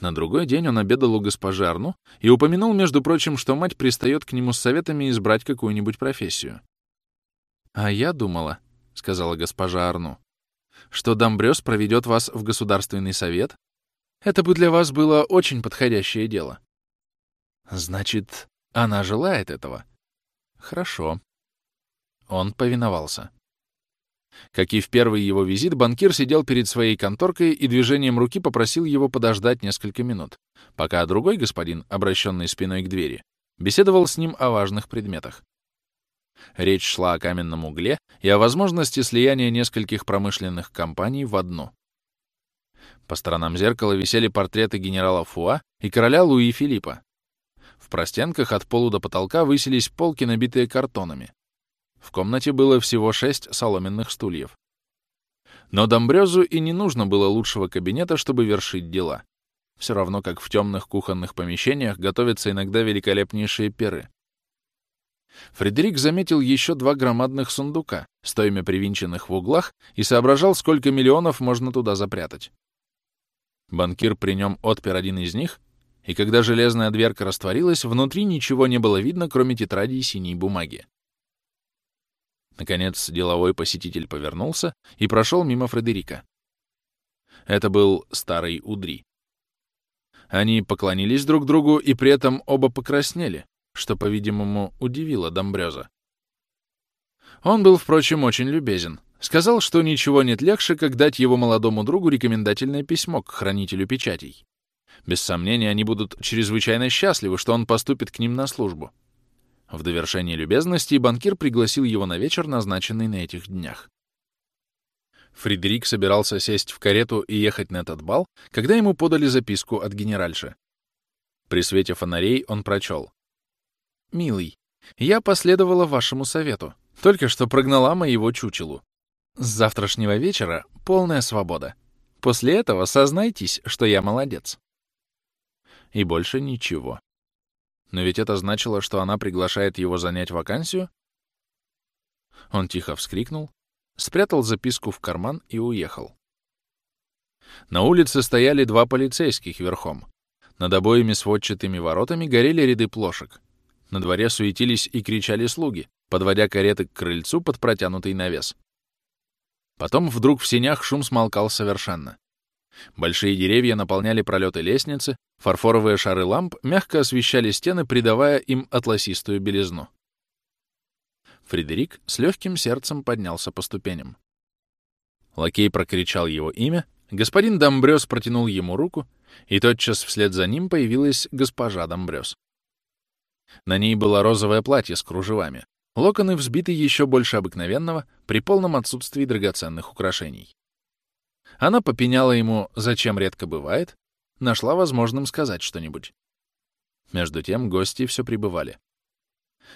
На другой день он обедал у госпожи Арну и упомянул, между прочим, что мать пристает к нему с советами избрать какую-нибудь профессию. «А я думала», — сказала госпожа Арну, «что Домбрёс проведет вас в Государственный совет. Это бы для вас было очень подходящее дело». «Значит, она желает этого?» «Хорошо». Он повиновался. Как и в первый его визит, банкир сидел перед своей конторкой и движением руки попросил его подождать несколько минут, пока другой господин, обращенный спиной к двери, беседовал с ним о важных предметах. Речь шла о каменном угле и о возможности слияния нескольких промышленных компаний в одну. По сторонам зеркала висели портреты генерала Фуа и короля Луи Филиппа. В простенках от полу до потолка высились полки, набитые картонами. В комнате было всего шесть соломенных стульев. Но Домбрёзу и не нужно было лучшего кабинета, чтобы вершить дела. Все равно, как в темных кухонных помещениях готовятся иногда великолепнейшие перы. Фредерик заметил еще два громадных сундука, стоями привинченных в углах, и соображал, сколько миллионов можно туда запрятать. Банкир при нем отпер один из них, и когда железная дверка растворилась, внутри ничего не было видно, кроме тетради и синей бумаги. Наконец, деловой посетитель повернулся и прошел мимо Фредерика. Это был старый Удри. Они поклонились друг другу и при этом оба покраснели, что, по-видимому, удивило Домбрёза. Он был, впрочем, очень любезен. Сказал, что ничего нет легче, как дать его молодому другу рекомендательное письмо к хранителю печатей. Без сомнения, они будут чрезвычайно счастливы, что он поступит к ним на службу. В довершение любезности банкир пригласил его на вечер, назначенный на этих днях. Фредерик собирался сесть в карету и ехать на этот бал, когда ему подали записку от генеральши. При свете фонарей он прочел. «Милый, я последовала вашему совету, только что прогнала моего чучелу. С завтрашнего вечера полная свобода. После этого сознайтесь, что я молодец». И больше ничего. Но ведь это значило, что она приглашает его занять вакансию? Он тихо вскрикнул, спрятал записку в карман и уехал. На улице стояли два полицейских верхом. Над обоими сводчатыми воротами горели ряды плошек. На дворе суетились и кричали слуги, подводя кареты к крыльцу под протянутый навес. Потом вдруг в сенях шум смолкал совершенно. Большие деревья наполняли пролеты лестницы, фарфоровые шары ламп мягко освещали стены, придавая им атласистую белизну. Фредерик с легким сердцем поднялся по ступеням. Лакей прокричал его имя, господин Домбрёс протянул ему руку, и тотчас вслед за ним появилась госпожа Домбрёс. На ней было розовое платье с кружевами, локоны взбиты еще больше обыкновенного при полном отсутствии драгоценных украшений. Она попеняла ему, зачем редко бывает, нашла возможным сказать что-нибудь. Между тем гости все прибывали.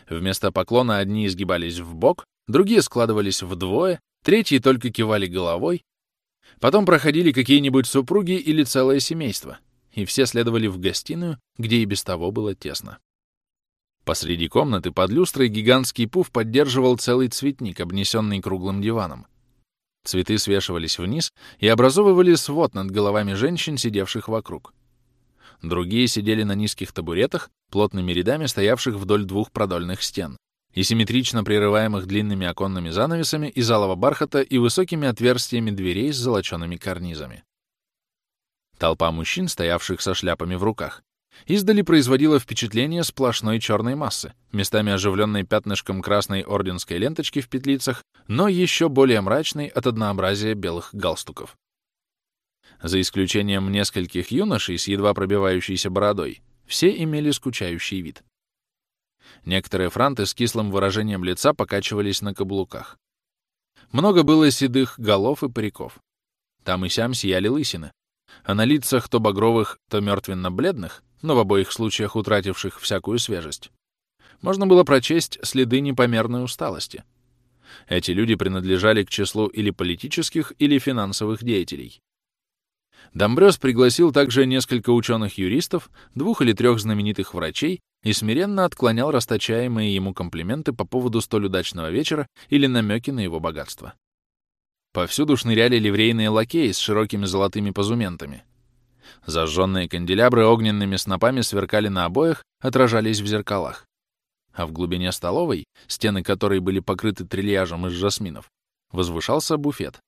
Вместо поклона одни изгибались в бок, другие складывались вдвое, третьи только кивали головой. Потом проходили какие-нибудь супруги или целое семейство, и все следовали в гостиную, где и без того было тесно. Посреди комнаты под люстрой гигантский пуф поддерживал целый цветник, обнесенный круглым диваном. Цветы свешивались вниз и образовывали свод над головами женщин, сидевших вокруг. Другие сидели на низких табуретах, плотными рядами стоявших вдоль двух продольных стен, и симметрично прерываемых длинными оконными занавесами из алого бархата и высокими отверстиями дверей с золочеными карнизами. Толпа мужчин, стоявших со шляпами в руках, издали производила впечатление сплошной черной массы, местами оживленной пятнышком красной орденской ленточки в петлицах, но еще более мрачной от однообразия белых галстуков. За исключением нескольких юношей с едва пробивающейся бородой, все имели скучающий вид. Некоторые франты с кислым выражением лица покачивались на каблуках. Много было седых голов и париков. Там и сям сияли лысины, а на лицах то багровых, то мертвенно-бледных но в обоих случаях утративших всякую свежесть, можно было прочесть следы непомерной усталости. Эти люди принадлежали к числу или политических, или финансовых деятелей. Домбрёс пригласил также несколько ученых-юристов, двух или трех знаменитых врачей и смиренно отклонял расточаемые ему комплименты по поводу столь удачного вечера или намеки на его богатство. Повсюду шныряли ливрейные лакеи с широкими золотыми позументами. Зажженные канделябры огненными снопами сверкали на обоях, отражались в зеркалах. А в глубине столовой, стены которой были покрыты трильяжем из жасминов, возвышался буфет,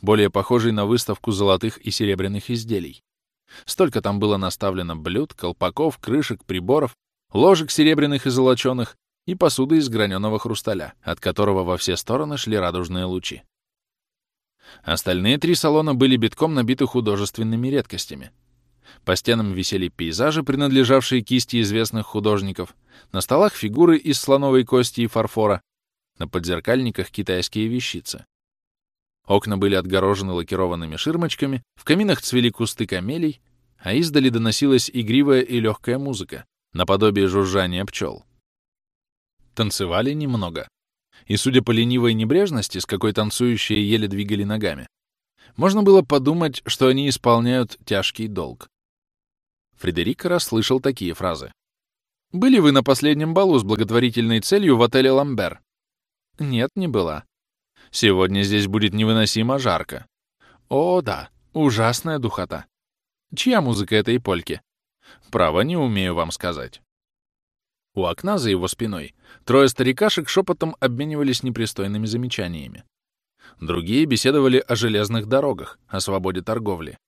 более похожий на выставку золотых и серебряных изделий. Столько там было наставлено блюд, колпаков, крышек, приборов, ложек серебряных и золоченых и посуды из граненого хрусталя, от которого во все стороны шли радужные лучи. Остальные три салона были битком набиты художественными редкостями. По стенам висели пейзажи, принадлежавшие кисти известных художников, на столах фигуры из слоновой кости и фарфора, на подзеркальниках китайские вещицы. Окна были отгорожены лакированными ширмочками, в каминах цвели кусты камелий, а издали доносилась игривая и легкая музыка, наподобие жужжания пчел. Танцевали немного. И, судя по ленивой небрежности, с какой танцующие еле двигали ногами, можно было подумать, что они исполняют тяжкий долг. Фредерик расслышал такие фразы. «Были вы на последнем балу с благотворительной целью в отеле «Ламбер»?» «Нет, не была. Сегодня здесь будет невыносимо жарко. О, да, ужасная духота. Чья музыка этой польки? Право, не умею вам сказать. У окна за его спиной трое старикашек шепотом обменивались непристойными замечаниями. Другие беседовали о железных дорогах, о свободе торговли.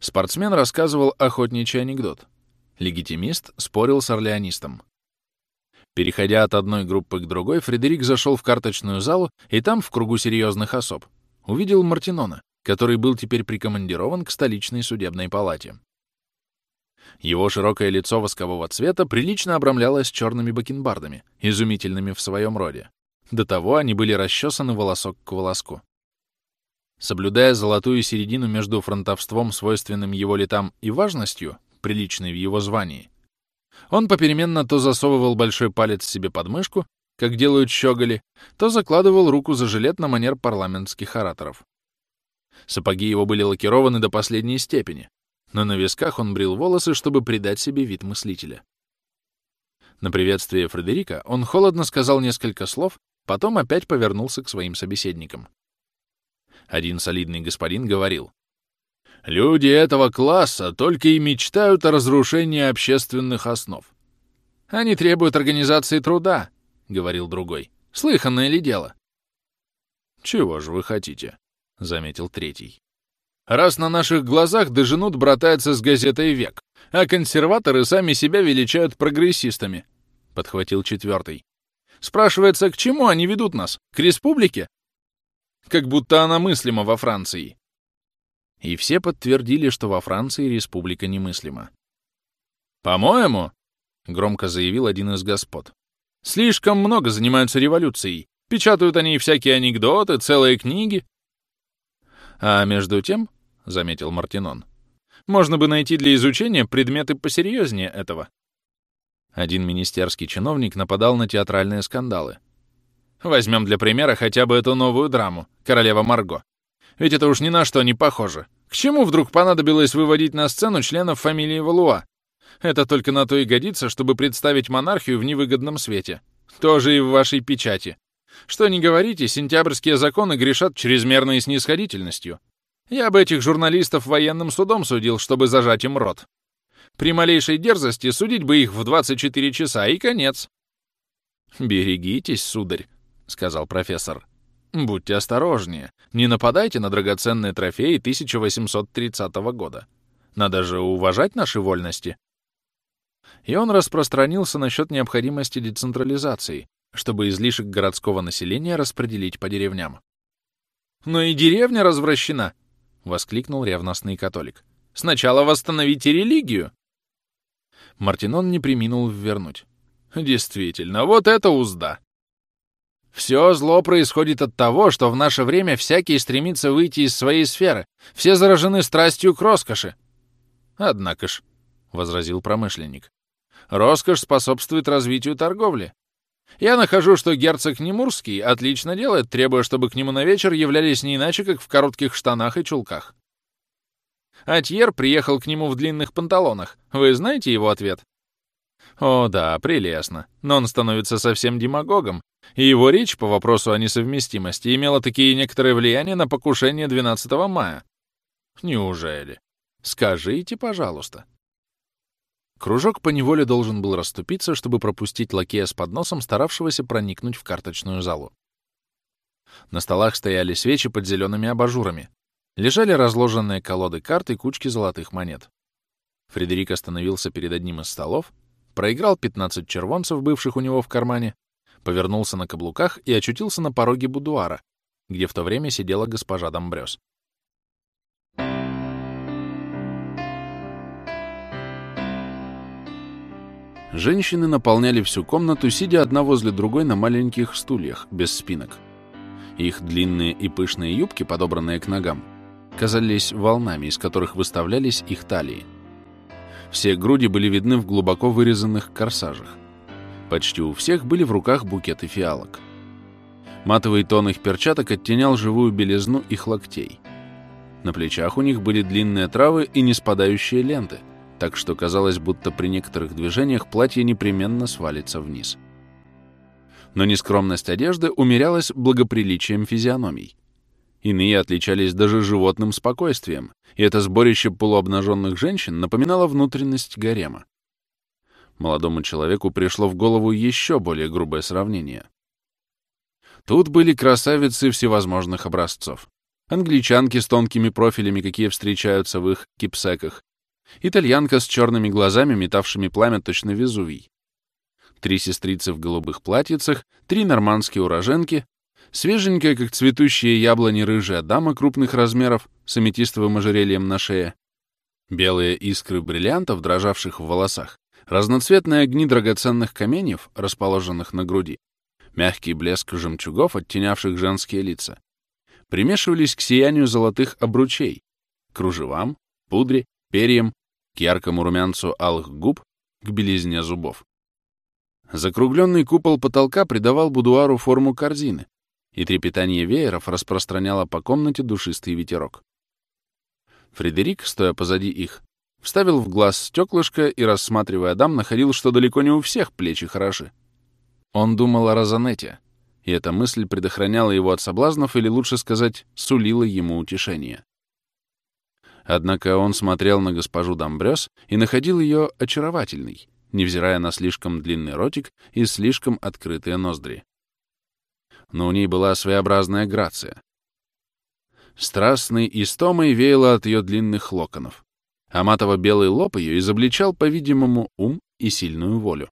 Спортсмен рассказывал охотничий анекдот. Легитимист спорил с орлеонистом. Переходя от одной группы к другой, Фредерик зашел в карточную залу и там, в кругу серьезных особ, увидел Мартинона, который был теперь прикомандирован к столичной судебной палате. Его широкое лицо воскового цвета прилично обрамлялось черными бакенбардами, изумительными в своем роде. До того они были расчесаны волосок к волоску. Соблюдая золотую середину между фронтовством, свойственным его летам, и важностью, приличной в его звании, он попеременно то засовывал большой палец себе под мышку, как делают щеголи, то закладывал руку за жилет на манер парламентских ораторов. Сапоги его были лакированы до последней степени, но на висках он брил волосы, чтобы придать себе вид мыслителя. На приветствие Фредерика он холодно сказал несколько слов, потом опять повернулся к своим собеседникам. Один солидный господин говорил, Люди этого класса только и мечтают о разрушении общественных основ. Они требуют организации труда, — говорил другой. Слыханное ли дело? Чего же вы хотите? — заметил третий. Раз на наших глазах доженут братается с газетой «Век», а консерваторы сами себя величают прогрессистами, — подхватил четвертый. Спрашивается, к чему они ведут нас? К республике? Как будто она мыслима во Франции. И все подтвердили, что во Франции республика немыслима. «По-моему», — громко заявил один из господ, — «слишком много занимаются революцией. Печатают они всякие анекдоты, целые книги». «А между тем», — заметил Мартинон, — «можно бы найти для изучения предметы посерьезнее этого». Один министерский чиновник нападал на театральные скандалы. Возьмем для примера хотя бы эту новую драму «Королева Марго». Ведь это уж ни на что не похоже. К чему вдруг понадобилось выводить на сцену членов фамилии Валуа? Это только на то и годится, чтобы представить монархию в невыгодном свете. Тоже и в вашей печати. Что не говорите, сентябрьские законы грешат чрезмерной снисходительностью. Я бы этих журналистов военным судом судил, чтобы зажать им рот. При малейшей дерзости судить бы их в 24 часа и конец. «Берегитесь, сударь», — сказал профессор. Будьте осторожнее. Не нападайте на драгоценные трофеи 1830 года. Надо же уважать наши вольности. И он распространился насчет необходимости децентрализации, чтобы излишек городского населения распределить по деревням. «Но и деревня развращена!» — воскликнул ревностный католик. «Сначала восстановите религию!» Мартинон не приминул ввернуть. «Действительно, вот это узда! Все зло происходит от того, что в наше время всякий стремится выйти из своей сферы. Все заражены страстью к роскоши. Однако ж, — возразил промышленник, — роскошь способствует развитию торговли. Я нахожу, что герцог Немурский отлично делает, требуя, чтобы к нему на вечер являлись не иначе, как в коротких штанах и чулках. Атьер приехал к нему в длинных панталонах. Вы знаете его ответ? О, да, прелестно. Но он становится совсем демагогом, и его речь по вопросу о несовместимости имела такие некоторые влияния на покушение 12 мая. Неужели? Скажите, пожалуйста. Кружок поневоле должен был расступиться, чтобы пропустить лакея с подносом, старавшегося проникнуть в карточную залу. На столах стояли свечи под зелеными абажурами. Лежали разложенные колоды карт и кучки золотых монет. Фредерик остановился перед одним из столов, проиграл 15 червонцев, бывших у него в кармане, повернулся на каблуках и очутился на пороге будуара, где в то время сидела госпожа Домбрёс. Женщины наполняли всю комнату, сидя одна возле другой на маленьких стульях, без спинок. Их длинные и пышные юбки, подобранные к ногам, казались волнами, из которых выставлялись их талии. Все груди были видны в глубоко вырезанных корсажах. Почти у всех были в руках букеты фиалок. Матовый тон их перчаток оттенял живую белизну их локтей. На плечах у них были длинные травы и неспадающие ленты, так что казалось, будто при некоторых движениях платье непременно свалится вниз. Но нескромность одежды умерялась благоприличием физиономий. Иные отличались даже животным спокойствием, и это сборище полуобнаженных женщин напоминало внутренность гарема. Молодому человеку пришло в голову еще более грубое сравнение. Тут были красавицы всевозможных образцов. Англичанки с тонкими профилями, какие встречаются в их кипсеках. Итальянка с черными глазами, метавшими пламя точно Везувий. Три сестрицы в голубых платьицах, три нормандские уроженки, Свеженькая, как цветущие яблони, рыжая дама крупных размеров с аметистовым ожерельем на шее. Белые искры бриллиантов, дрожавших в волосах. Разноцветные огни драгоценных каменьев, расположенных на груди. Мягкий блеск жемчугов, оттенявших женские лица. Примешивались к сиянию золотых обручей, кружевам, пудре, перьям, к яркому румянцу алых губ, к белизне зубов. Закругленный купол потолка придавал будуару форму корзины, и трепетание вееров распространяло по комнате душистый ветерок. Фредерик, стоя позади их, вставил в глаз стеклышко и, рассматривая дам, находил, что далеко не у всех плечи хороши. Он думал о Розанете, и эта мысль предохраняла его от соблазнов, или, лучше сказать, сулила ему утешение. Однако он смотрел на госпожу Дамбрёс и находил ее очаровательной, невзирая на слишком длинный ротик и слишком открытые ноздри но у ней была своеобразная грация. Страстной истомой веяло от ее длинных локонов, а матово-белый лоб ее изобличал, по-видимому, ум и сильную волю.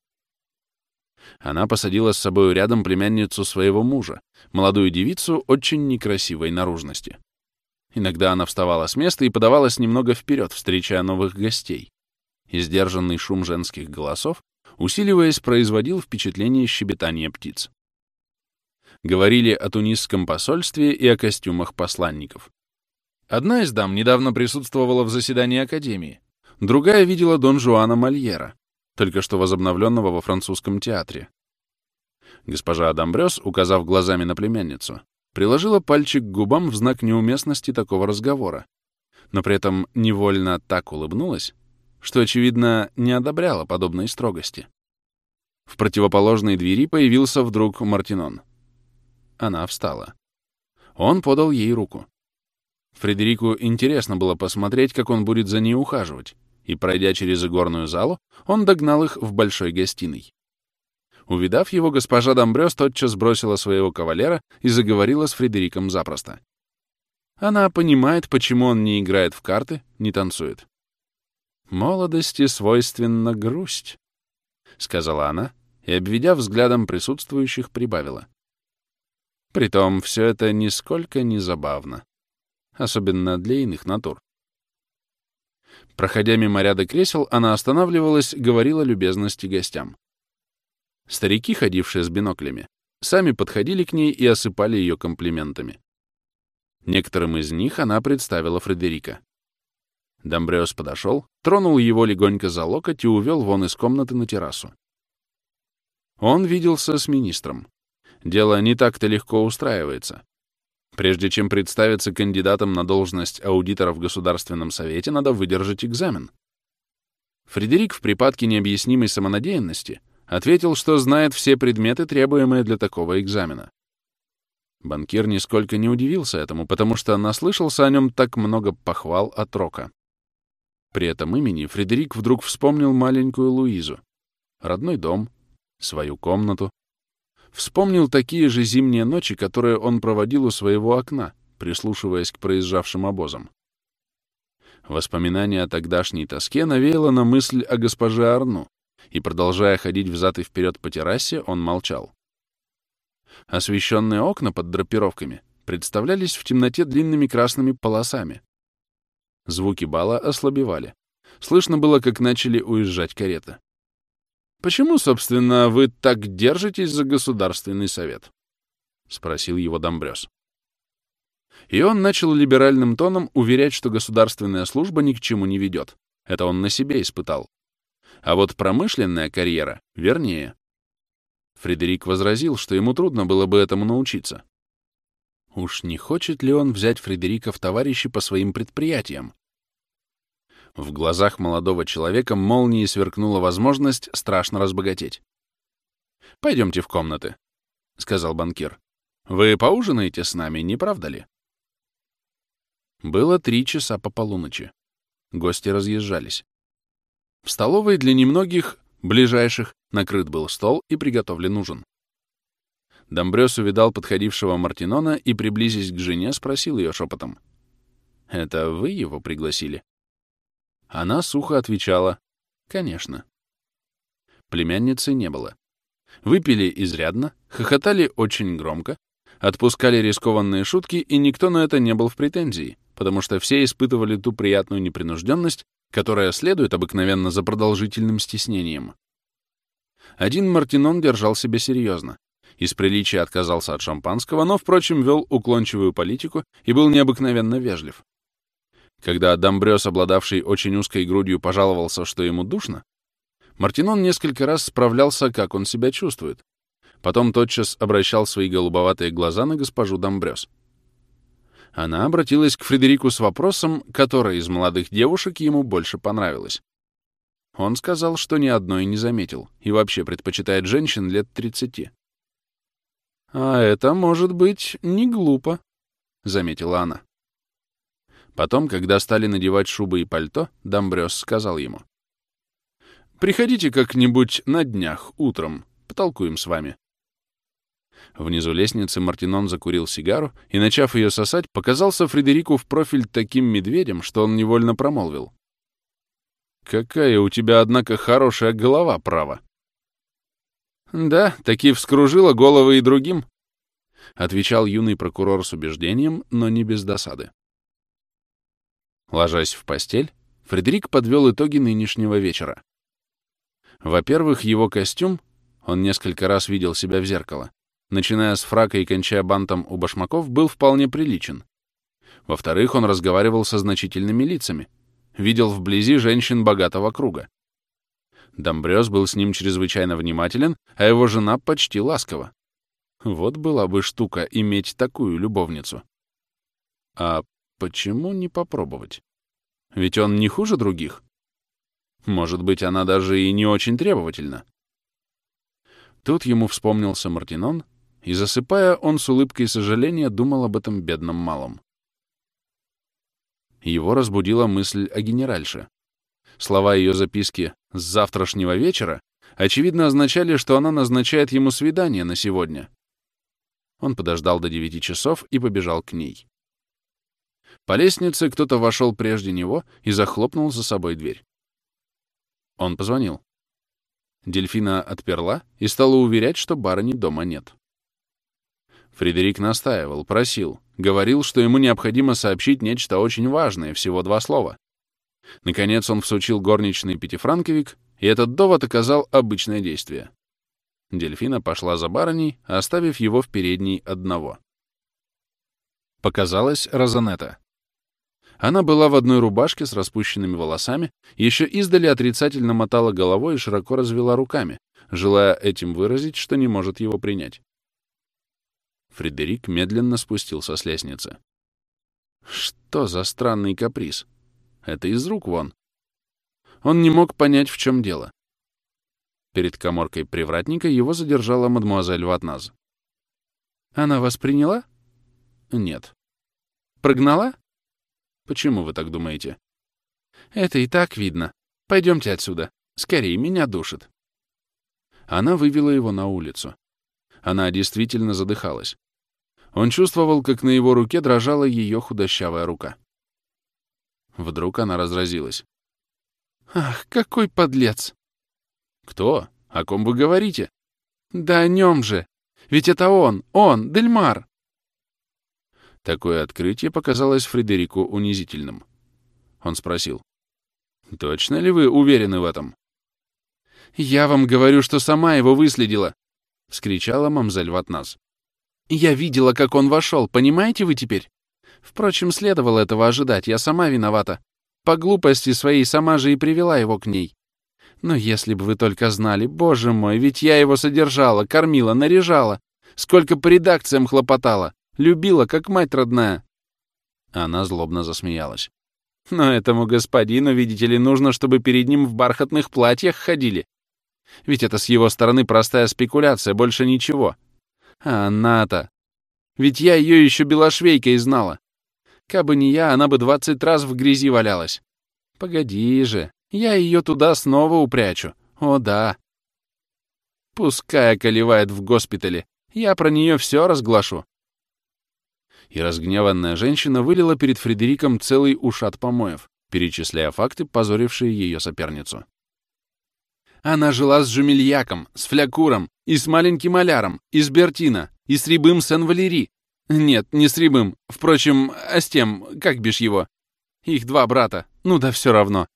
Она посадила с собой рядом племянницу своего мужа, молодую девицу очень некрасивой наружности. Иногда она вставала с места и подавалась немного вперед, встречая новых гостей. И сдержанный шум женских голосов, усиливаясь, производил впечатление щебетания птиц говорили о тунисском посольстве и о костюмах посланников. Одна из дам недавно присутствовала в заседании Академии, другая видела Дон Жуана Мольера, только что возобновленного во французском театре. Госпожа Адамбрёс, указав глазами на племянницу, приложила пальчик к губам в знак неуместности такого разговора, но при этом невольно так улыбнулась, что, очевидно, не одобряла подобной строгости. В противоположной двери появился вдруг Мартинон. Она встала. Он подал ей руку. Фредерику интересно было посмотреть, как он будет за ней ухаживать, и, пройдя через игорную залу, он догнал их в большой гостиной. Увидав его, госпожа Домбрёс тотчас бросила своего кавалера и заговорила с Фредериком запросто. Она понимает, почему он не играет в карты, не танцует. «Молодости свойственна грусть», — сказала она, и, обведя взглядом присутствующих, прибавила. Притом все это нисколько не забавно. Особенно для иных натур. Проходя мимо ряда кресел, она останавливалась, говорила любезности гостям. Старики, ходившие с биноклями, сами подходили к ней и осыпали ее комплиментами. Некоторым из них она представила Фредерика. Домбреос подошел, тронул его легонько за локоть и увел вон из комнаты на террасу. Он виделся с министром дело не так-то легко устраивается. Прежде чем представиться кандидатом на должность аудитора в Государственном Совете, надо выдержать экзамен. Фредерик в припадке необъяснимой самонадеянности ответил, что знает все предметы, требуемые для такого экзамена. Банкир нисколько не удивился этому, потому что наслышался о нем так много похвал от Рока. При этом имени Фредерик вдруг вспомнил маленькую Луизу, родной дом, свою комнату. Вспомнил такие же зимние ночи, которые он проводил у своего окна, прислушиваясь к проезжавшим обозам. Воспоминание о тогдашней тоске навеяло на мысль о госпоже Арну, и, продолжая ходить взад и вперед по террасе, он молчал. Освещенные окна под драпировками представлялись в темноте длинными красными полосами. Звуки бала ослабевали. Слышно было, как начали уезжать кареты. «Почему, собственно, вы так держитесь за Государственный совет?» — спросил его Домбрёс. И он начал либеральным тоном уверять, что государственная служба ни к чему не ведет. Это он на себе испытал. А вот промышленная карьера вернее. Фредерик возразил, что ему трудно было бы этому научиться. Уж не хочет ли он взять Фредерика в товарищи по своим предприятиям? В глазах молодого человека молнией сверкнула возможность страшно разбогатеть. «Пойдемте в комнаты», — сказал банкир. «Вы поужинаете с нами, не правда ли?» Было три часа по полуночи. Гости разъезжались. В столовой для немногих, ближайших, накрыт был стол и приготовлен ужин. Домбрёс увидал подходившего Мартинона и, приблизясь к жене, спросил ее шепотом. «Это вы его пригласили?» Она сухо отвечала «Конечно». Племянницы не было. Выпили изрядно, хохотали очень громко, отпускали рискованные шутки, и никто на это не был в претензии, потому что все испытывали ту приятную непринужденность, которая следует обыкновенно за продолжительным стеснением. Один Мартинон держал себя серьезно. Из приличия отказался от шампанского, но, впрочем, вел уклончивую политику и был необыкновенно вежлив. Когда Домбрёс, обладавший очень узкой грудью, пожаловался, что ему душно, Мартинон несколько раз справлялся, как он себя чувствует. Потом тотчас обращал свои голубоватые глаза на госпожу Домбрёс. Она обратилась к Фредерику с вопросом, которая из молодых девушек ему больше понравилась. Он сказал, что ни одной не заметил и вообще предпочитает женщин лет 30. «А это, может быть, не глупо», — заметила она. Потом, когда стали надевать шубы и пальто, Домбрёс сказал ему. «Приходите как-нибудь на днях, утром, потолкуем с вами». Внизу лестницы Мартинон закурил сигару и, начав ее сосать, показался Фредерику в профиль таким медведем, что он невольно промолвил. «Какая у тебя, однако, хорошая голова, право!» «Да, таки вскружила головы и другим», — отвечал юный прокурор с убеждением, но не без досады. Ложась в постель, Фредерик подвел итоги нынешнего вечера. Во-первых, его костюм, он несколько раз видел себя в зеркало, начиная с фрака и кончая бантом у башмаков, был вполне приличен. Во-вторых, он разговаривал со значительными лицами, видел вблизи женщин богатого круга. Домбрёс был с ним чрезвычайно внимателен, а его жена почти ласкова. Вот была бы штука иметь такую любовницу. А Почему не попробовать? Ведь он не хуже других. Может быть, она даже и не очень требовательна. Тут ему вспомнился Мартинон, и, засыпая, он с улыбкой сожаления думал об этом бедном малом. Его разбудила мысль о генеральше. Слова ее записки «с завтрашнего вечера» очевидно означали, что она назначает ему свидание на сегодня. Он подождал до девяти часов и побежал к ней. По лестнице кто-то вошел прежде него и захлопнул за собой дверь. Он позвонил. Дельфина отперла и стала уверять, что барыни дома нет. Фредерик настаивал, просил, говорил, что ему необходимо сообщить нечто очень важное, всего два слова. Наконец он всучил горничный пятифранковик, и этот довод оказал обычное действие. Дельфина пошла за барыней, оставив его в передней одного. Показалась Розанетта. Она была в одной рубашке с распущенными волосами, еще издали отрицательно мотала головой и широко развела руками, желая этим выразить, что не может его принять. Фредерик медленно спустился с лестницы. Что за странный каприз? Это из рук вон. Он не мог понять, в чем дело. Перед коморкой привратника его задержала мадемуазель Ватназ. «Она вас приняла?» «Нет». «Прогнала?» Почему вы так думаете? Это и так видно. Пойдемте отсюда. Скорее, меня душит. Она вывела его на улицу. Она действительно задыхалась. Он чувствовал, как на его руке дрожала ее худощавая рука. Вдруг она разразилась. «Ах, какой подлец!» «Кто? О ком вы говорите?» «Да о нем же! Ведь это он, он, Дельмар!» Такое открытие показалось Фредерику унизительным. Он спросил. «Точно ли вы уверены в этом?» «Я вам говорю, что сама его выследила!» — вскричала мамзель Ватнас. «Я видела, как он вошел, понимаете вы теперь? Впрочем, следовало этого ожидать, я сама виновата. По глупости своей сама же и привела его к ней. Но если бы вы только знали, боже мой, ведь я его содержала, кормила, наряжала, сколько по редакциям хлопотала, любила, как мать родная. Она злобно засмеялась. Но этому господину, видите ли, нужно, чтобы перед ним в бархатных платьях ходили. Ведь это с его стороны простая спекуляция, больше ничего. А она-то... Ведь я ее еще белошвейкой знала. Кабы не я, она бы двадцать раз в грязи валялась. Погоди же, я ее туда снова упрячу. О да. Пускай околевает в госпитале. Я про нее все разглашу. И разгневанная женщина вылила перед Фредериком целый ушат помоев, перечисляя факты, позорившие ее соперницу. Она жила с Жумельяком, с Флякуром, и с маленьким Маляром, и с Бертина, и с Рябым Сен-Валери. Нет, не с Рябым. Впрочем, а с тем, как бишь его? Их два брата. Ну да все равно.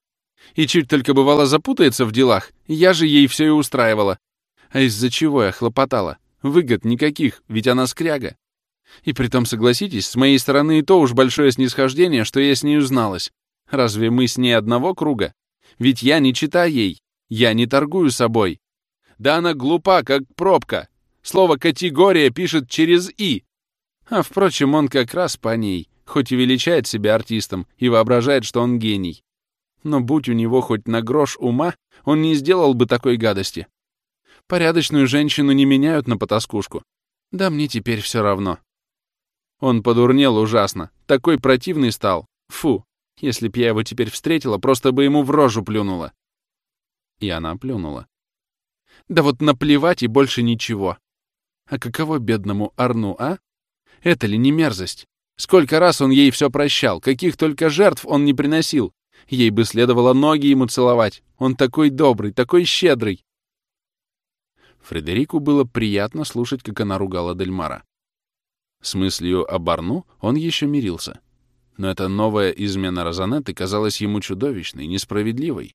И чуть только бывало запутается в делах, я же ей все и устраивала. А из-за чего я хлопотала? Выгод никаких, ведь она скряга. И притом, согласитесь, с моей стороны и то уж большое снисхождение, что я с ней узналась. Разве мы с ней одного круга? Ведь я не чита ей, я не торгую собой. Да она глупа, как пробка. Слово «категория» пишет через «и». А, впрочем, он как раз по ней, хоть и величает себя артистом и воображает, что он гений. Но будь у него хоть на грош ума, он не сделал бы такой гадости. Порядочную женщину не меняют на потаскушку. Да мне теперь все равно. Он подурнел ужасно, такой противный стал. Фу, если б я его теперь встретила, просто бы ему в рожу плюнула. И она плюнула. Да вот наплевать и больше ничего. А каково бедному Арну, а? Это ли не мерзость? Сколько раз он ей все прощал, каких только жертв он не приносил. Ей бы следовало ноги ему целовать. Он такой добрый, такой щедрый. Фредерику было приятно слушать, как она ругала Дельмара. С мыслью о Барну он еще мирился. Но эта новая измена Розанетты казалась ему чудовищной, несправедливой.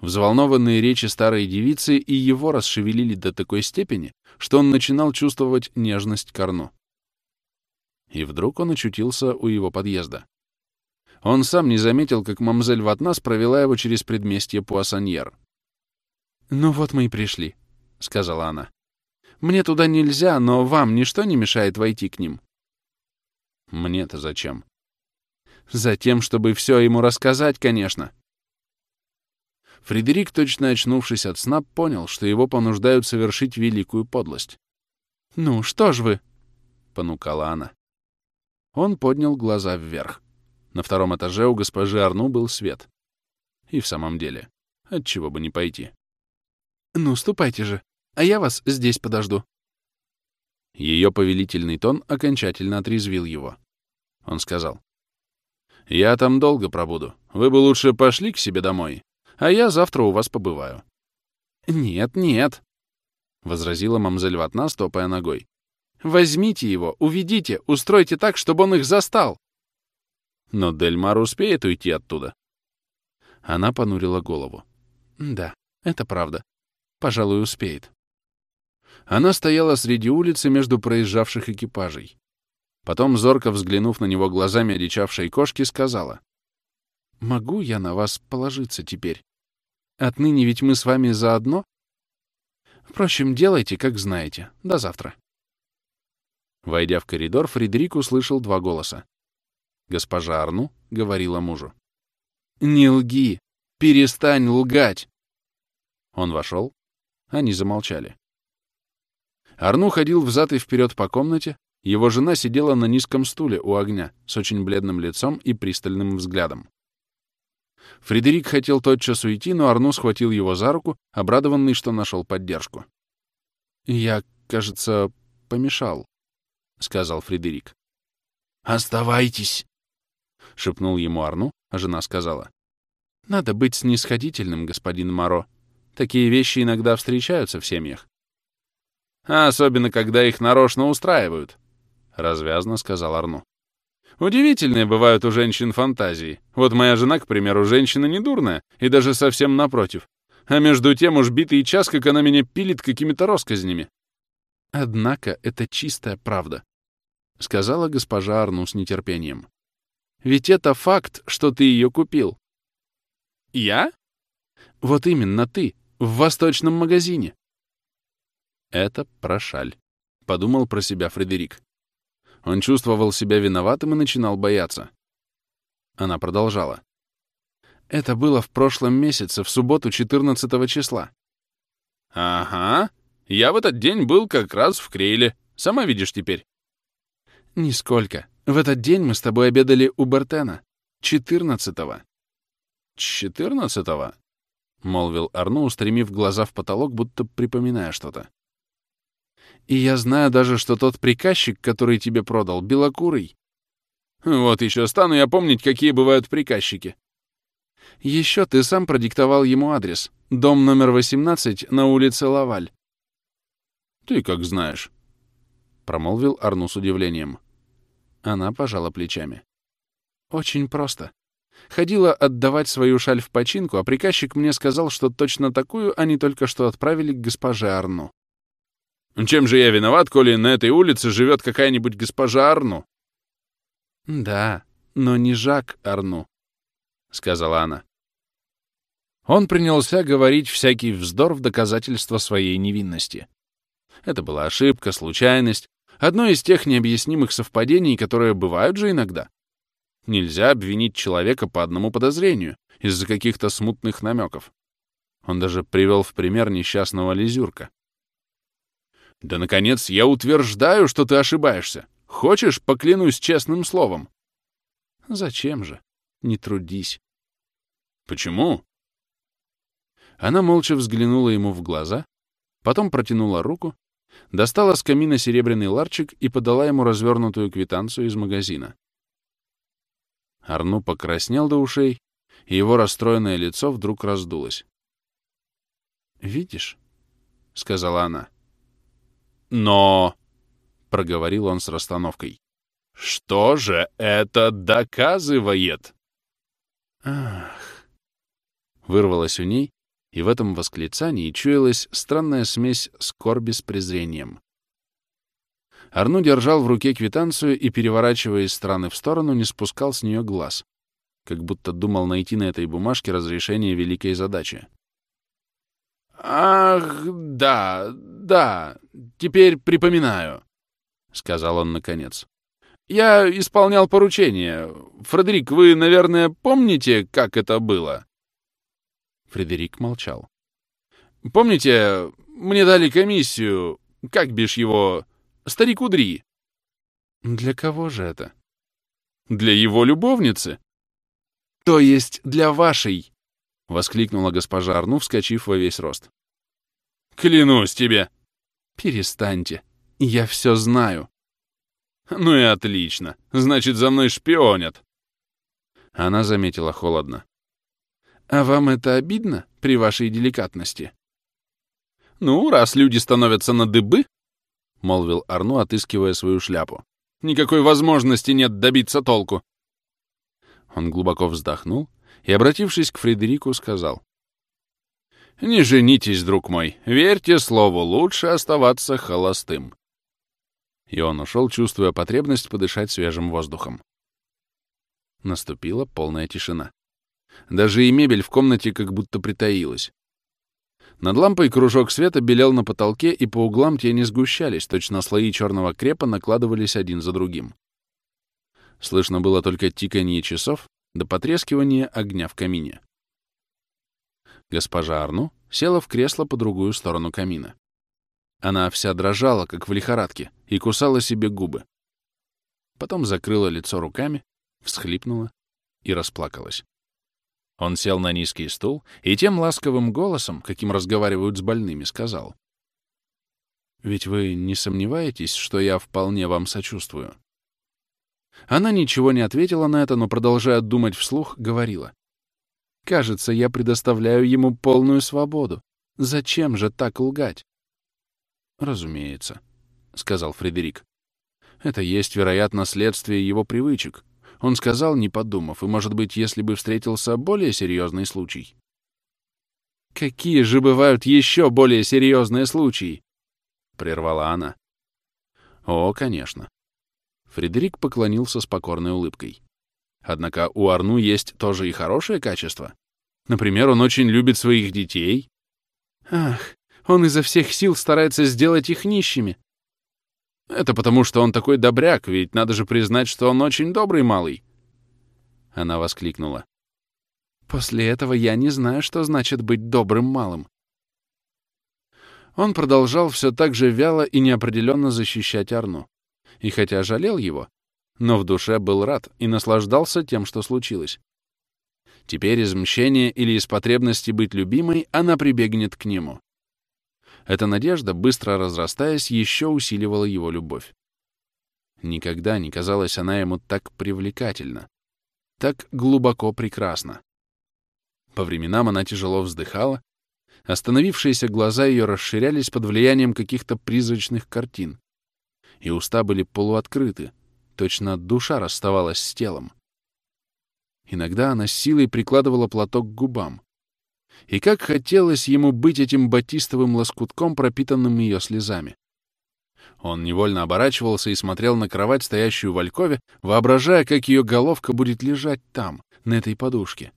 Взволнованные речи старой девицы и его расшевелили до такой степени, что он начинал чувствовать нежность к Арну. И вдруг он очутился у его подъезда. Он сам не заметил, как мамзель Ватнас провела его через предместье Пуассаньер. «Ну вот мы и пришли», — сказала она. «Мне туда нельзя, но вам ничто не мешает войти к ним». «Мне-то зачем?» «Затем, чтобы все ему рассказать, конечно», Фредерик, точно очнувшись от сна, понял, что его понуждают совершить великую подлость. «Ну, что ж вы?» — понукала она. Он поднял глаза вверх. На втором этаже у госпожи Арну был свет. И в самом деле, отчего бы не пойти. «Ну, ступайте же, а я вас здесь подожду». Ее повелительный тон окончательно отрезвил его. Он сказал. «Я там долго пробуду. Вы бы лучше пошли к себе домой а я завтра у вас побываю». «Нет, нет», — возразила мамзель Ватна, стопая ногой. «Возьмите его, уведите, устройте так, чтобы он их застал». «Но Дельмар успеет уйти оттуда». Она понурила голову. «Да, это правда. Пожалуй, успеет». Она стояла среди улицы между проезжавших экипажей. Потом, зорко взглянув на него глазами одичавшей кошки, сказала. «Могу я на вас положиться теперь?» Отныне ведь мы с вами заодно. Впрочем, делайте, как знаете. До завтра. Войдя в коридор, Фредерик услышал два голоса. Госпожа Арну говорила мужу. «Не лги! Перестань лгать!» Он вошел. Они замолчали. Арну ходил взад и вперед по комнате. Его жена сидела на низком стуле у огня с очень бледным лицом и пристальным взглядом. Фредерик хотел тотчас уйти, но Арну схватил его за руку, обрадованный, что нашел поддержку. «Я, кажется, помешал», — сказал Фредерик. «Оставайтесь!» — шепнул ему Арну, а жена сказала. «Надо быть снисходительным, господин Моро. Такие вещи иногда встречаются в семьях». А особенно, когда их нарочно устраивают», — развязно сказал Арну. «Удивительные бывают у женщин фантазии. Вот моя жена, к примеру, женщина недурная, и даже совсем напротив. А между тем уж битый час, как она меня пилит какими-то росказнями». «Однако это чистая правда», — сказала госпожа Арну с нетерпением. «Ведь это факт, что ты ее купил». «Я?» «Вот именно ты, в восточном магазине». Это прошаль, — подумал про себя Фредерик. Он чувствовал себя виноватым и начинал бояться. Она продолжала. Это было в прошлом месяце, в субботу 14 числа. Ага, я в этот день был как раз в Крейле. Сама видишь теперь. Нисколько. В этот день мы с тобой обедали у Бертена. 14-го. 14-го? — молвил Арну, устремив глаза в потолок, будто припоминая что-то. И я знаю даже, что тот приказчик, который тебе продал, белокурый. Вот еще стану я помнить, какие бывают приказчики. Еще ты сам продиктовал ему адрес. Дом номер 18 на улице Лаваль. Ты как знаешь, — промолвил Арну с удивлением. Она пожала плечами. Очень просто. Ходила отдавать свою шаль в починку, а приказчик мне сказал, что точно такую они только что отправили к госпоже Арну. Чем же я виноват, коли на этой улице живет какая-нибудь госпожа Арну? Да, но не Жак Арну, — сказала она. Он принялся говорить всякий вздор в доказательство своей невинности. Это была ошибка, случайность, одно из тех необъяснимых совпадений, которые бывают же иногда. Нельзя обвинить человека по одному подозрению, из-за каких-то смутных намеков. Он даже привел в пример несчастного лизюрка. Да, наконец, я утверждаю, что ты ошибаешься. Хочешь, поклянусь честным словом? Зачем же? Не трудись. Почему? Она молча взглянула ему в глаза, потом протянула руку, достала с камина серебряный ларчик и подала ему развернутую квитанцию из магазина. Арну покраснел до ушей, и его расстроенное лицо вдруг раздулось. «Видишь?» — сказала она. Но, — проговорил он с расстановкой, — что же это доказывает? Ах! Вырвалось у ней, и в этом восклицании чуялась странная смесь скорби с презрением. Арну держал в руке квитанцию и, переворачивая из стороны в сторону, не спускал с нее глаз, как будто думал найти на этой бумажке разрешение великой задачи. «Ах, да, да, теперь припоминаю», — сказал он наконец. «Я исполнял поручение. Фредерик, вы, наверное, помните, как это было?» Фредерик молчал. «Помните, мне дали комиссию, как бишь его, старик Удри?» «Для кого же это?» «Для его любовницы». «То есть для вашей?» — воскликнула госпожа Арну, вскочив во весь рост. «Клянусь тебе!» «Перестаньте. Я все знаю». «Ну и отлично. Значит, за мной шпионят». Она заметила холодно. «А вам это обидно при вашей деликатности?» «Ну, раз люди становятся на дыбы», — молвил Арну, отыскивая свою шляпу, — «никакой возможности нет добиться толку». Он глубоко вздохнул и, обратившись к Фредерику, сказал. «Не женитесь, друг мой. Верьте слову, лучше оставаться холостым». И он ушел, чувствуя потребность подышать свежим воздухом. Наступила полная тишина. Даже и мебель в комнате как будто притаилась. Над лампой кружок света белел на потолке, и по углам тени сгущались, точно слои черного крепа накладывались один за другим. Слышно было только тиканье часов до потрескивания огня в камине. Госпожа Арну села в кресло по другую сторону камина. Она вся дрожала, как в лихорадке, и кусала себе губы. Потом закрыла лицо руками, всхлипнула и расплакалась. Он сел на низкий стул и тем ласковым голосом, каким разговаривают с больными, сказал. «Ведь вы не сомневаетесь, что я вполне вам сочувствую?» Она ничего не ответила на это, но, продолжая думать вслух, говорила. «Кажется, я предоставляю ему полную свободу. Зачем же так лгать?» «Разумеется», — сказал Фредерик. «Это есть, вероятно, следствие его привычек. Он сказал, не подумав, и, может быть, если бы встретился более серьезный случай». «Какие же бывают еще более серьезные случаи?» — прервала она. «О, конечно. Фредерик поклонился с покорной улыбкой. Однако у Арну есть тоже и хорошее качество. Например, он очень любит своих детей. Ах, он изо всех сил старается сделать их нищими. Это потому, что он такой добряк, ведь надо же признать, что он очень добрый малый. Она воскликнула. После этого я не знаю, что значит быть добрым малым. Он продолжал все так же вяло и неопределенно защищать Арну и хотя жалел его, но в душе был рад и наслаждался тем, что случилось. Теперь из мщения или из потребности быть любимой она прибегнет к нему. Эта надежда, быстро разрастаясь, еще усиливала его любовь. Никогда не казалась она ему так привлекательна, так глубоко прекрасна. По временам она тяжело вздыхала, остановившиеся глаза ее расширялись под влиянием каких-то призрачных картин и уста были полуоткрыты, точно душа расставалась с телом. Иногда она силой прикладывала платок к губам. И как хотелось ему быть этим батистовым лоскутком, пропитанным ее слезами. Он невольно оборачивался и смотрел на кровать, стоящую в Алькове, воображая, как ее головка будет лежать там, на этой подушке.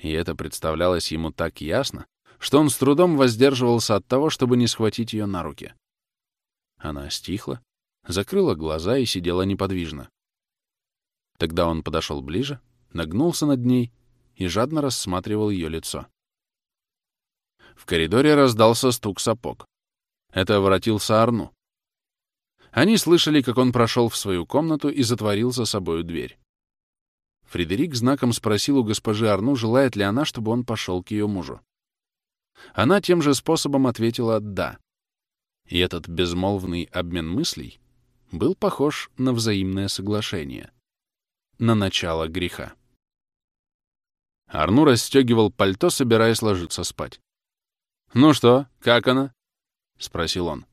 И это представлялось ему так ясно, что он с трудом воздерживался от того, чтобы не схватить ее на руки. Она стихла, закрыла глаза и сидела неподвижно. Тогда он подошел ближе, нагнулся над ней и жадно рассматривал ее лицо. В коридоре раздался стук сапог. Это воротился Арну. Они слышали, как он прошел в свою комнату и затворил за собою дверь. Фредерик знаком спросил у госпожи Арну, желает ли она, чтобы он пошел к ее мужу. Она тем же способом ответила «да», и этот безмолвный обмен мыслей был похож на взаимное соглашение, на начало греха. Арну расстегивал пальто, собираясь ложиться спать. «Ну что, как она?» — спросил он.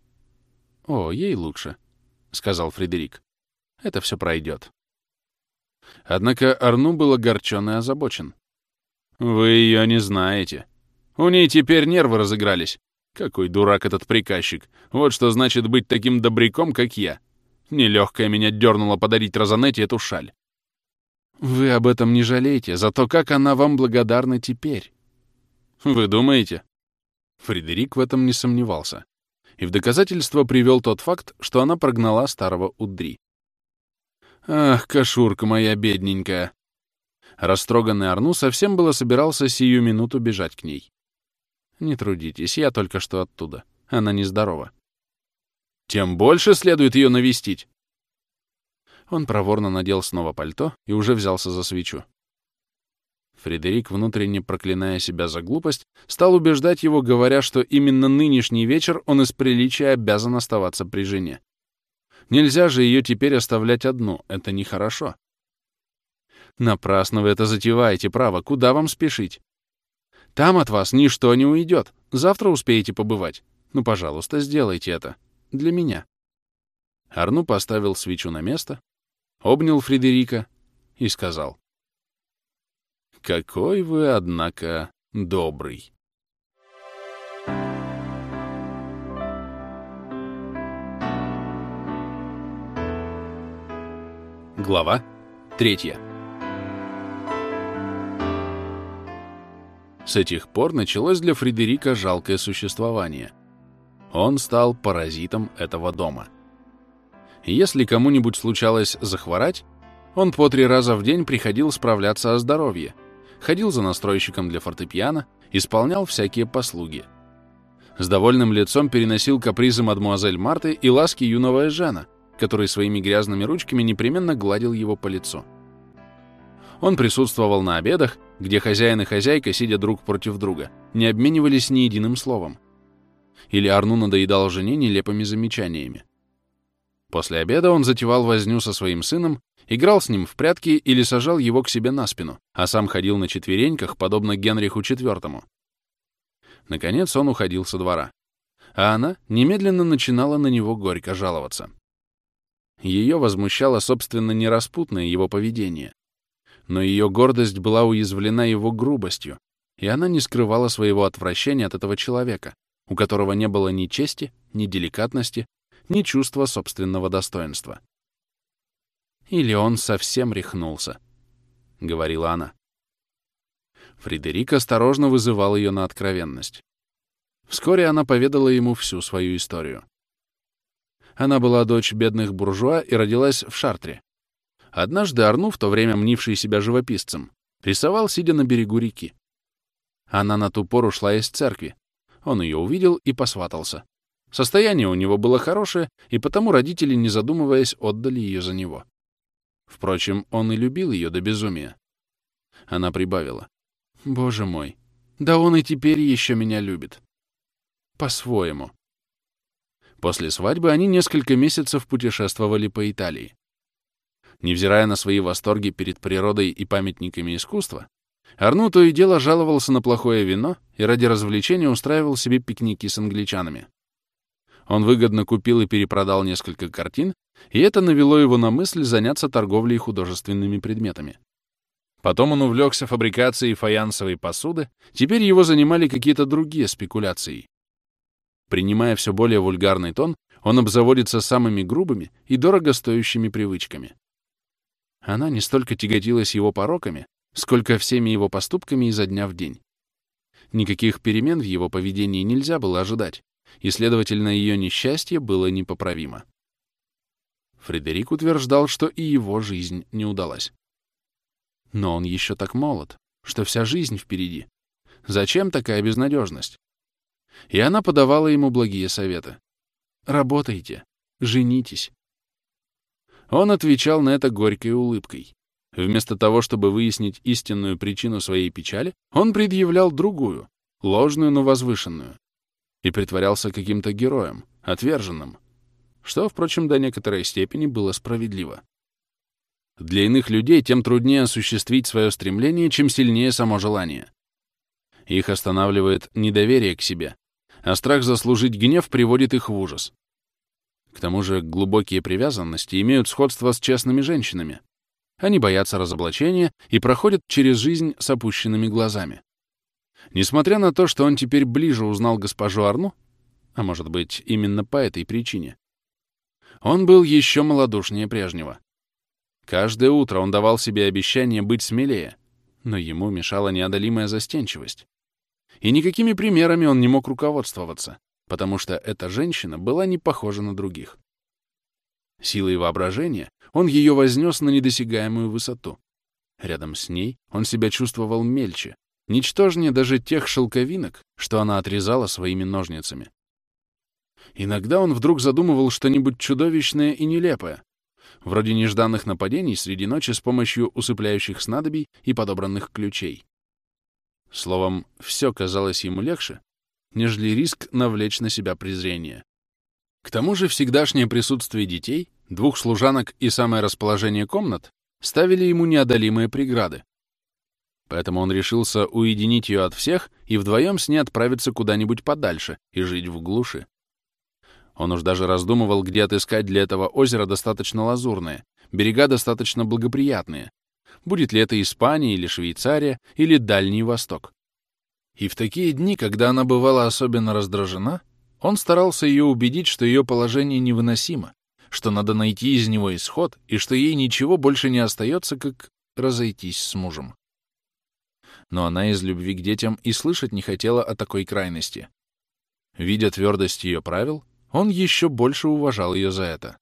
«О, ей лучше», — сказал Фредерик. «Это все пройдет». Однако Арну был огорчен и озабочен. «Вы ее не знаете. У ней теперь нервы разыгрались. Какой дурак этот приказчик. Вот что значит быть таким добряком, как я. Нелегкая меня дернула подарить Розанетте эту шаль. Вы об этом не жалеете, зато как она вам благодарна теперь. Вы думаете? Фредерик в этом не сомневался. И в доказательство привел тот факт, что она прогнала старого Удри. Ах, кошурка моя бедненькая. Растроганный Арну совсем было собирался сию минуту бежать к ней. Не трудитесь, я только что оттуда. Она нездорова. Тем больше следует ее навестить. Он проворно надел снова пальто и уже взялся за свечу. Фредерик, внутренне проклиная себя за глупость, стал убеждать его, говоря, что именно нынешний вечер он из приличия обязан оставаться при жене. Нельзя же ее теперь оставлять одну, это нехорошо. Напрасно вы это затеваете, право, куда вам спешить? Там от вас ничто не уйдет. Завтра успеете побывать. Ну, пожалуйста, сделайте это. Для меня». Арну поставил свечу на место, обнял Фредерика и сказал. «Какой вы, однако, добрый». Глава третья. С этих пор началось для Фредерика жалкое существование. Он стал паразитом этого дома. Если кому-нибудь случалось захворать, он по три раза в день приходил справляться о здоровье, ходил за настройщиком для фортепиано, исполнял всякие послуги. С довольным лицом переносил капризы мадмуазель Марты и ласки юного Эжена, который своими грязными ручками непременно гладил его по лицу. Он присутствовал на обедах, где хозяин и хозяйка, сидя друг против друга, не обменивались ни единым словом. Или Арну надоедал жене нелепыми замечаниями. После обеда он затевал возню со своим сыном, играл с ним в прятки или сажал его к себе на спину, а сам ходил на четвереньках, подобно Генриху IV. Наконец он уходил со двора. А она немедленно начинала на него горько жаловаться. Ее возмущало, собственно, не распутное его поведение. Но ее гордость была уязвлена его грубостью, и она не скрывала своего отвращения от этого человека, у которого не было ни чести, ни деликатности, ни чувства собственного достоинства. «Или он совсем рехнулся», — говорила она. Фредерик осторожно вызывал ее на откровенность. Вскоре она поведала ему всю свою историю. Она была дочь бедных буржуа и родилась в Шартре. Однажды Арну, в то время мнивший себя живописцем, рисовал, сидя на берегу реки. Она на ту пору шла из церкви. Он ее увидел и посватался. Состояние у него было хорошее, и потому родители, не задумываясь, отдали ее за него. Впрочем, он и любил ее до безумия. Она прибавила. «Боже мой, да он и теперь еще меня любит. По-своему». После свадьбы они несколько месяцев путешествовали по Италии. Невзирая на свои восторги перед природой и памятниками искусства, Арну то и дело жаловался на плохое вино и ради развлечения устраивал себе пикники с англичанами. Он выгодно купил и перепродал несколько картин, и это навело его на мысль заняться торговлей художественными предметами. Потом он увлекся фабрикацией фаянсовой посуды, теперь его занимали какие-то другие спекуляции. Принимая все более вульгарный тон, он обзаводится самыми грубыми и дорого стоящими привычками. Она не столько тяготилась его пороками, сколько всеми его поступками изо дня в день. Никаких перемен в его поведении нельзя было ожидать, и, следовательно, ее несчастье было непоправимо. Фредерик утверждал, что и его жизнь не удалась. Но он еще так молод, что вся жизнь впереди. Зачем такая безнадежность? И она подавала ему благие советы. «Работайте, женитесь». Он отвечал на это горькой улыбкой. Вместо того, чтобы выяснить истинную причину своей печали, он предъявлял другую, ложную, но возвышенную и притворялся каким-то героем, отверженным, что, впрочем, до некоторой степени было справедливо. Для иных людей тем труднее осуществить свое стремление, чем сильнее само желание. Их останавливает недоверие к себе, а страх заслужить гнев приводит их в ужас. К тому же глубокие привязанности имеют сходство с честными женщинами. Они боятся разоблачения и проходят через жизнь с опущенными глазами. Несмотря на то, что он теперь ближе узнал госпожу Арну, а может быть, именно по этой причине, он был еще малодушнее прежнего. Каждое утро он давал себе обещание быть смелее, но ему мешала неодолимая застенчивость. И никакими примерами он не мог руководствоваться, потому что эта женщина была не похожа на других. Силой воображения он ее вознес на недосягаемую высоту. Рядом с ней он себя чувствовал мельче, ничтожнее даже тех шелковинок, что она отрезала своими ножницами. Иногда он вдруг задумывал что-нибудь чудовищное и нелепое, вроде нежданных нападений среди ночи с помощью усыпляющих снадобий и подобранных ключей. Словом, все казалось ему легче, нежели риск навлечь на себя презрение. К тому же всегдашнее присутствие детей, двух служанок и самое расположение комнат ставили ему неодолимые преграды. Поэтому он решился уединить ее от всех и вдвоем с ней отправиться куда-нибудь подальше и жить в глуши. Он уж даже раздумывал, где отыскать для этого озера достаточно лазурное, берега достаточно благоприятные. Будет ли это Испания или Швейцария, или Дальний Восток. И в такие дни, когда она бывала особенно раздражена, он старался ее убедить, что ее положение невыносимо, что надо найти из него исход, и что ей ничего больше не остается, как разойтись с мужем но она из любви к детям и слышать не хотела о такой крайности. Видя твердость ее правил, он еще больше уважал ее за это.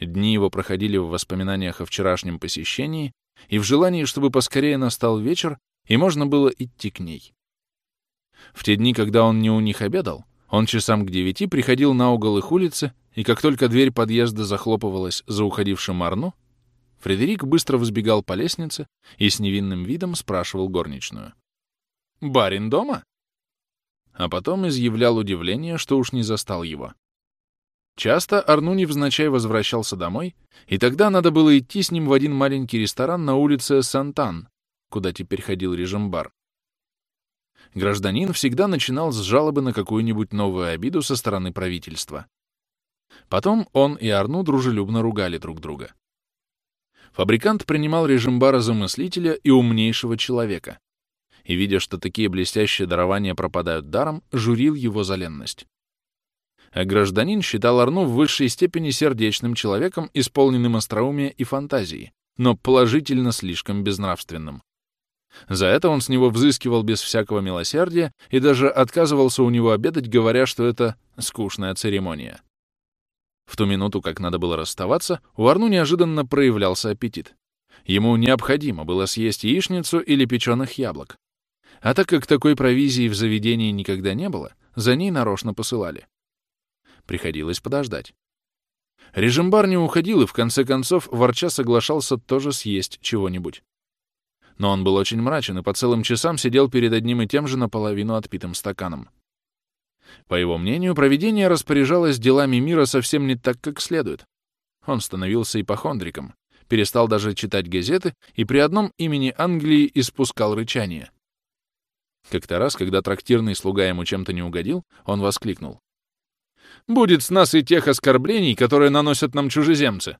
Дни его проходили в воспоминаниях о вчерашнем посещении и в желании, чтобы поскорее настал вечер, и можно было идти к ней. В те дни, когда он не у них обедал, он часам к девяти приходил на угол их улицы, и как только дверь подъезда захлопывалась за уходившим Арну, Фредерик быстро взбегал по лестнице и с невинным видом спрашивал горничную. «Барин дома?» А потом изъявлял удивление, что уж не застал его. Часто Арну невзначай возвращался домой, и тогда надо было идти с ним в один маленький ресторан на улице Сантан, куда теперь ходил режим-бар. Гражданин всегда начинал с жалобы на какую-нибудь новую обиду со стороны правительства. Потом он и Арну дружелюбно ругали друг друга. Фабрикант принимал режим-бара за мыслителя и умнейшего человека, и, видя, что такие блестящие дарования пропадают даром, журил его за ленность а гражданин считал Арну в высшей степени сердечным человеком, исполненным остроумия и фантазии, но положительно слишком безнравственным. За это он с него взыскивал без всякого милосердия и даже отказывался у него обедать, говоря, что это скучная церемония. В ту минуту, как надо было расставаться, у Арну неожиданно проявлялся аппетит. Ему необходимо было съесть яичницу или печеных яблок. А так как такой провизии в заведении никогда не было, за ней нарочно посылали. Приходилось подождать. Режимбар не уходил и, в конце концов, ворча соглашался тоже съесть чего-нибудь. Но он был очень мрачен и по целым часам сидел перед одним и тем же наполовину отпитым стаканом. По его мнению, провидение распоряжалось делами мира совсем не так, как следует. Он становился ипохондриком, перестал даже читать газеты и при одном имени Англии испускал рычание. Как-то раз, когда трактирный слуга ему чем-то не угодил, он воскликнул. Будет с нас и тех оскорблений, которые наносят нам чужеземцы.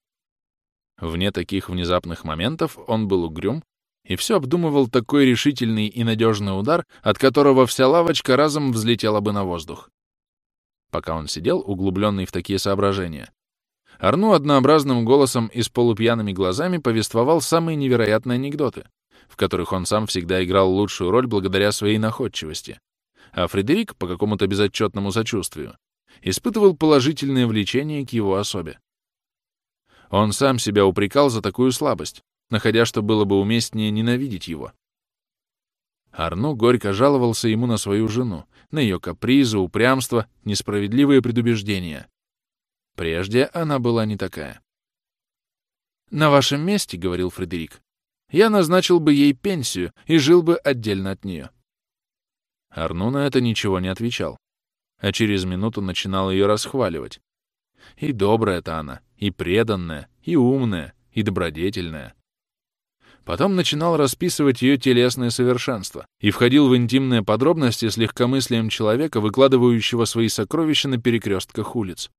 Вне таких внезапных моментов он был угрюм и все обдумывал такой решительный и надежный удар, от которого вся лавочка разом взлетела бы на воздух. Пока он сидел, углубленный в такие соображения, Арну однообразным голосом и с полупьяными глазами повествовал самые невероятные анекдоты, в которых он сам всегда играл лучшую роль благодаря своей находчивости, а Фредерик, по какому-то безотчетному сочувствию, испытывал положительное влечение к его особе. Он сам себя упрекал за такую слабость, находя, что было бы уместнее ненавидеть его. Арну горько жаловался ему на свою жену, на ее капризы, упрямство, несправедливые предубеждения. Прежде она была не такая. «На вашем месте, — говорил Фредерик, — я назначил бы ей пенсию и жил бы отдельно от нее». Арну на это ничего не отвечал а через минуту начинал ее расхваливать. И добрая-то она, и преданная, и умная, и добродетельная. Потом начинал расписывать ее телесное совершенство и входил в интимные подробности с легкомыслием человека, выкладывающего свои сокровища на перекрестках улиц.